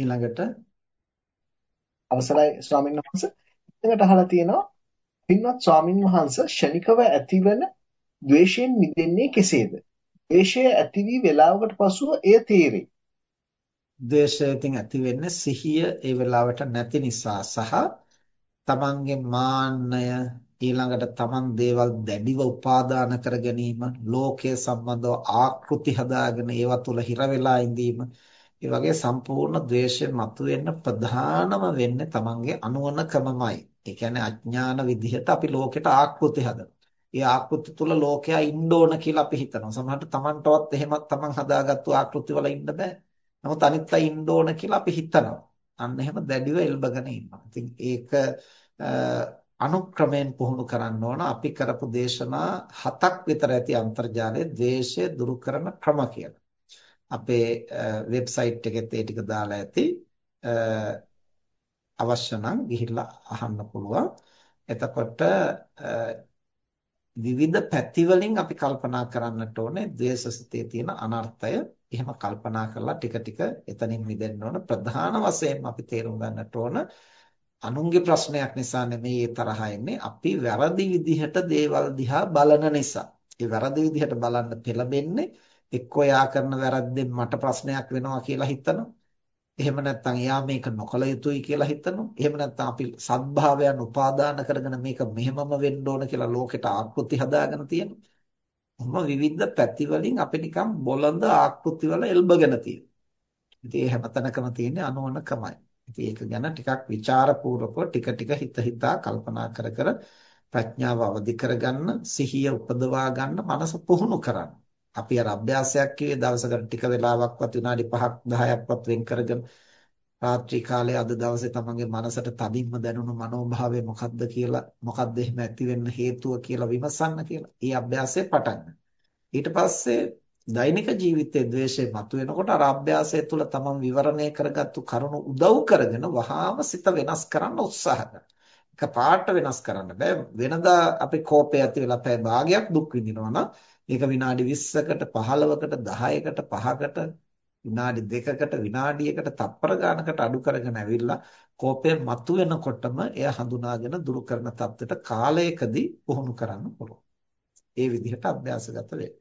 ඊළඟට අවසරයි ස්වාමීන් වහන්සේ ඊළඟට අහලා තියෙනවා පින්වත් ස්වාමින් වහන්සේ ෂණිකව ඇතිවන ද්වේෂයෙන් මිදෙන්නේ කෙසේද? ද්වේෂය ඇති වී වේලාවකට පසුව එය තේරේ. ද්වේෂය ඉතින් ඇති වෙන්නේ සිහිය ඒ වෙලාවට නැති නිසා සහ තමන්ගේ මාන්නය ඊළඟට තමන් දේවල් දැඩිව උපාදාන කර ගැනීම ලෝකයේ සම්බන්ධව ආකෘති හදාගෙන ඒවා තුළ හිර වෙලා ඉඳීම ඒ වගේ සම්පූර්ණ ද්වේෂය මතුවෙන්න ප්‍රධානම වෙන්නේ තමන්ගේ අනුවණකමමයි. ඒ කියන්නේ අඥාන විදිහට අපි ලෝකෙට ආකෘති හදනවා. ඒ ආකෘති තුල ලෝකයා ඉන්න ඕන කියලා අපි හිතනවා. සමහරවිට තමන්ටවත් එහෙම තමන් හදාගත්තු ආකෘති වල ඉන්න බෑ. නමුත් අනිත් අය ඉන්න ඕන කියලා අපි හිතනවා. අන්න එහෙම දැඩිව එල්බගෙන ඉන්නවා. ඉතින් ඒක අනුක්‍රමයෙන් පුහුණු කරන්න ඕන. අපි කරපු දේශනා හතක් විතර ඇති අන්තර්ජාලයේ ද්වේෂය දුරු කරන ක්‍රම කියලා. අපේ වෙබ්සයිට් එකෙත් ඒ ටික දාලා ඇති. අවශ්‍ය නම් ගිහිල්ලා අහන්න පුළුවන්. එතකොට විවිධ පැති වලින් අපි කල්පනා කරන්නට ඕනේ ද්වේෂසිතේ තියෙන අනර්ථය. එහෙම කල්පනා කරලා ටික ටික එතනින් මිදෙන්න ඕන. ප්‍රධාන වශයෙන් අපි තේරුම් ගන්නට ඕන අනුන්ගේ ප්‍රශ්නයක් නිසා නෙමෙයි ඒ තරහ එන්නේ. අපි වැරදි විදිහට දේවල් දිහා බලන නිසා. ඒ වැරදි විදිහට බලන්න පෙළඹෙන්නේ එක්කෝ යා කරන වැරද්දෙන් මට ප්‍රශ්නයක් වෙනවා කියලා හිතනවා. එහෙම නැත්නම් එයා මේක නොකළ යුතුයි කියලා හිතනවා. එහෙම නැත්නම් අපි සත්භාවයන් උපාදාන කරගෙන මේක මෙහෙමම වෙන්න ඕන කියලා ලෝකෙට ආකෘති හදාගෙන තියෙනවා. මොහොම විවිධ පැති වලින් අපි නිකන් බොළඳ ආකෘති වල එල්බගෙන තියෙනවා. ඉතින් ඒ හැමතැනකම තියෙන්නේ අනෝනකමයි. ඉතින් ඒක ගැන ටිකක් ਵਿਚාරපූර්වකව ටික ටික හිත හිතා කල්පනා කර කර ප්‍රඥාව අවදි කරගන්න, සිහිය උපදවා ගන්න, මනස පුහුණු කරන්න. අපි අර අභ්‍යාසයක් කිව්වේ දවසකට ටික වෙලාවක්වත් විනාඩි 5ක් 10ක්වත් වෙන් කරගෙන රාත්‍රී කාලයේ අද දවසේ තමන්ගේ මනසට තදින්ම දැනුණු මනෝභාවය මොකක්ද කියලා මොකක්ද එහෙම ඇති වෙන්න හේතුව කියලා විමසන්න කියලා. ඒ අභ්‍යාසය පටන් ඊට පස්සේ දෛනික ජීවිතයේ ද්වේෂය මතුවෙනකොට අර අභ්‍යාසය තුළ තමන් විවරණය කරගත්තු කරුණු උදව් කරගෙන වහාම සිත වෙනස් කරන්න උත්සාහ කරනවා. එක පාට වෙනස් කරන්න බෑ. වෙනදා අපි කෝපය ඇති වෙලා පැය භාගයක් දුක් විඳිනවා නම් ඒක විනාඩි 20කට 15කට 10කට 5කට විනාඩි 2කට විනාඩියකට තප්පර ගානකට අඩු කරගෙන ඇවිල්ලා කෝපය මතුවෙනකොටම එය හඳුනාගෙන දුරු කරන තත්ත්වයට කාලයකදී පුහුණු කරන්න පුළුවන්. ඒ විදිහට අභ්‍යාසගත වෙන්න.